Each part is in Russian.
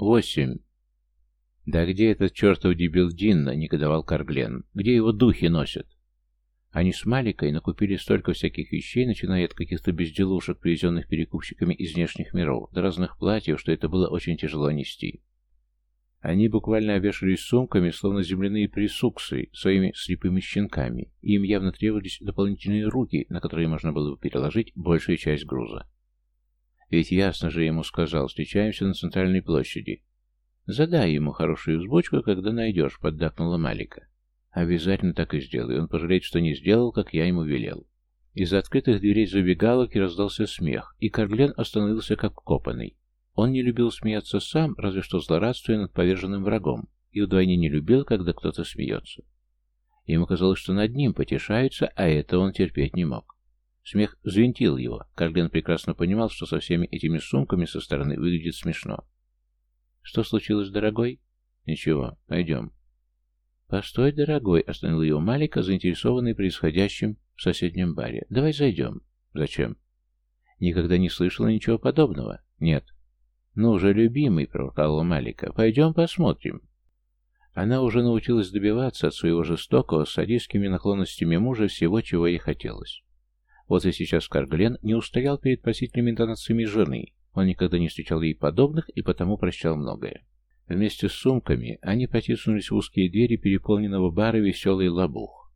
Восемь. Да где этот чертов дебил Динна, негодовал Карглен. Где его духи носят? Они с Маликой накупили столько всяких вещей, начиная от каких-то безделушек, привезенных перекупщиками из внешних миров, до разных платьев, что это было очень тяжело нести. Они буквально обвешались сумками, словно земляные присуксы, своими слепыми щенками, и им явно требовались дополнительные руки, на которые можно было бы переложить большую часть груза. Ведь ясно же ему сказал, встречаемся на центральной площади. Задай ему хорошую взбочку, когда найдешь, поддакнула Малика. Обязательно так и сделаю, он пожалеет, что не сделал, как я ему велел. Из открытых дверей забегалок раздался смех, и Карглен остановился как копанный. Он не любил смеяться сам, разве что злорадствуя над поверженным врагом, и вдвойне не любил, когда кто-то смеется. Ему казалось, что над ним потешаются, а это он терпеть не мог. Смех взвинтил его. Карглен прекрасно понимал, что со всеми этими сумками со стороны выглядит смешно. «Что случилось, дорогой?» «Ничего, пойдем». «Постой, дорогой», — остановил его Малика, заинтересованный происходящим в соседнем баре. «Давай зайдем». «Зачем?» «Никогда не слышала ничего подобного». «Нет». «Ну уже, любимый», — проворкала Малика, — «пойдем посмотрим». Она уже научилась добиваться от своего жестокого, с садистскими наклонностями мужа всего, чего ей хотелось. Вот и сейчас Карглен не устоял перед просительными интонациями жены. Он никогда не встречал ей подобных и потому прощал многое. Вместе с сумками они протиснулись в узкие двери переполненного бара «Веселый лабух».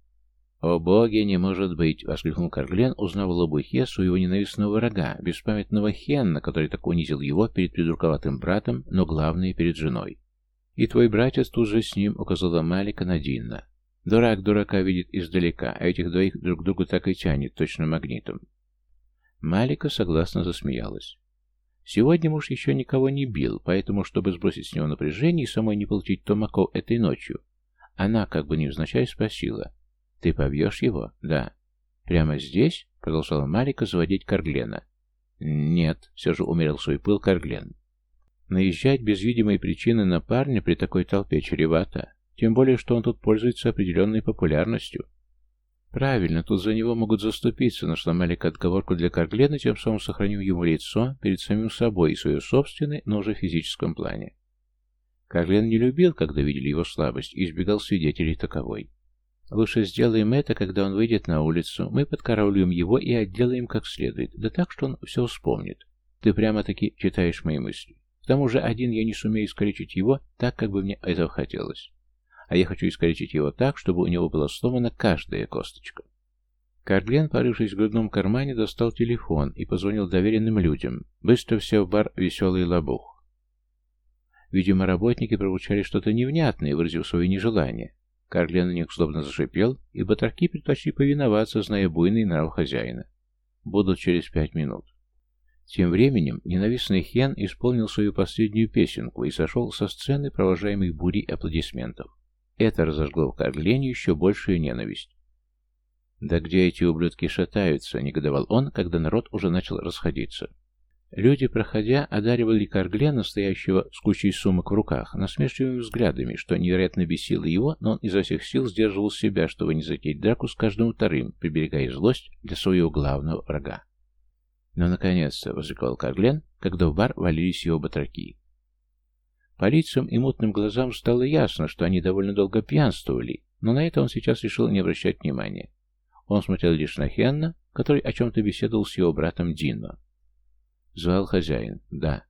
«О боги, не может быть!» — воскликнул Карглен, узнав в лабухе своего ненавистного врага, беспамятного Хенна, который так унизил его перед придурковатым братом, но главное — перед женой. «И твой братец тут же с ним», — указала Малика на Динна. «Дурак дурака видит издалека, а этих двоих друг другу так и тянет, точно магнитом». Малика согласно засмеялась. Сегодня муж еще никого не бил, поэтому, чтобы сбросить с него напряжение и самой не получить томаков этой ночью, она, как бы невзначай, спросила. «Ты побьешь его?» «Да». «Прямо здесь?» — продолжала Марика заводить Карглена. «Нет», — все же умерил свой пыл Карглен. Наезжать без видимой причины на парня при такой толпе чревато, тем более, что он тут пользуется определенной популярностью. Правильно, тут за него могут заступиться, нашла Малика отговорку для Карглена, тем самым сохранив ему лицо перед самим собой и свое собственное, но уже физическом плане. Карглен не любил, когда видели его слабость, и избегал свидетелей таковой. Лучше сделаем это, когда он выйдет на улицу, мы подкарауливаем его и отделаем как следует, да так, что он все вспомнит. Ты прямо-таки читаешь мои мысли. К тому же один я не сумею искалечить его так, как бы мне этого хотелось а я хочу искалечить его так, чтобы у него была сломана каждая косточка. Карглен, порывшись в грудном кармане, достал телефон и позвонил доверенным людям. Быстро все в бар «Веселый лобух». Видимо, работники прозвучали что-то невнятное, выразив свое нежелание. Карглен на них злобно зашипел, и батарки предпочли повиноваться, зная буйный нрав хозяина. Будут через пять минут. Тем временем ненавистный Хен исполнил свою последнюю песенку и сошел со сцены, провожаемой бурей аплодисментов. Это разожгло в Карлене еще большую ненависть. «Да где эти ублюдки шатаются?» — негодовал он, когда народ уже начал расходиться. Люди, проходя, одаривали Карглена, стоящего с кучей сумок в руках, насмешливыми взглядами, что невероятно бесило его, но он изо всех сил сдерживал себя, чтобы не затеять драку с каждым вторым, приберегая злость для своего главного врага. «Но, наконец-то!» — возрекал Карглен, когда в бар валились его батраки. По лицам и мутным глазам стало ясно, что они довольно долго пьянствовали, но на это он сейчас решил не обращать внимания. Он смотрел лишь на Хенна, который о чем-то беседовал с его братом Дино. Звал хозяин. «Да».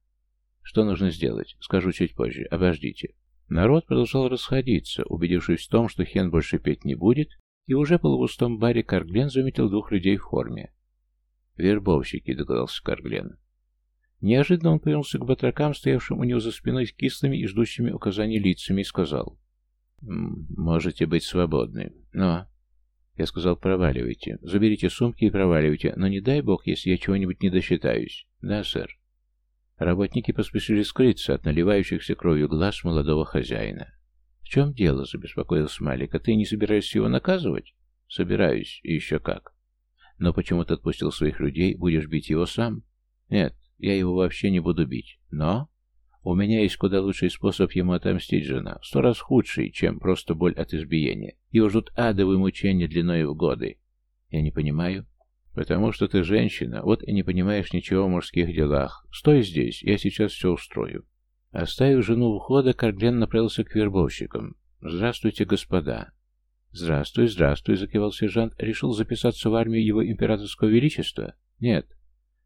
«Что нужно сделать? Скажу чуть позже. Обождите». Народ продолжал расходиться, убедившись в том, что Хен больше петь не будет, и уже по полупустом баре Карглен заметил двух людей в форме. «Вербовщики», — догадался Карглен. Неожиданно он повернулся к батракам, стоявшим у него за спиной с кислыми и ждущими указаний лицами, и сказал. «Можете быть свободны. Но...» Я сказал, проваливайте. Заберите сумки и проваливайте, но не дай бог, если я чего-нибудь не досчитаюсь. Да, сэр. Работники поспешили скрыться от наливающихся кровью глаз молодого хозяина. «В чем дело?» — забеспокоился Малик. «А ты не собираешься его наказывать?» «Собираюсь, и еще как». «Но почему ты отпустил своих людей? Будешь бить его сам?» «Нет, я его вообще не буду бить. Но у меня есть куда лучший способ ему отомстить, жена. Сто раз худший, чем просто боль от избиения. Его ждут адовые мучения длиной в годы. Я не понимаю. Потому что ты женщина, вот и не понимаешь ничего в мужских делах. Стой здесь, я сейчас все устрою. Оставив жену у входа, Карглен направился к вербовщикам. «Здравствуйте, господа!» «Здравствуй, здравствуй», — закивал сержант. «Решил записаться в армию его императорского величества?» «Нет.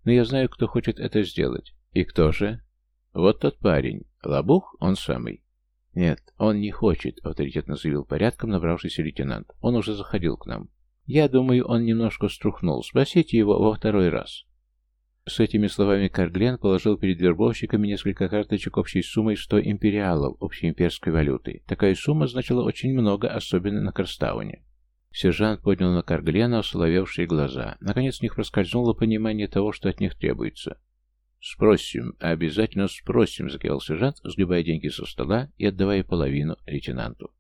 Но я знаю, кто хочет это сделать». «И кто же?» «Вот тот парень. Лобух? Он самый». «Нет, он не хочет», — авторитетно заявил порядком набравшийся лейтенант. «Он уже заходил к нам. Я думаю, он немножко струхнул. Спросите его во второй раз». С этими словами Карглен положил перед вербовщиками несколько карточек общей суммой 100 империалов общеимперской валюты. Такая сумма значила очень много, особенно на Карстауне. Сержант поднял на Карглена осоловевшие глаза. Наконец в них проскользнуло понимание того, что от них требуется. «Спросим, обязательно спросим», — закивал сержант, сгребая деньги со стола и отдавая половину лейтенанту.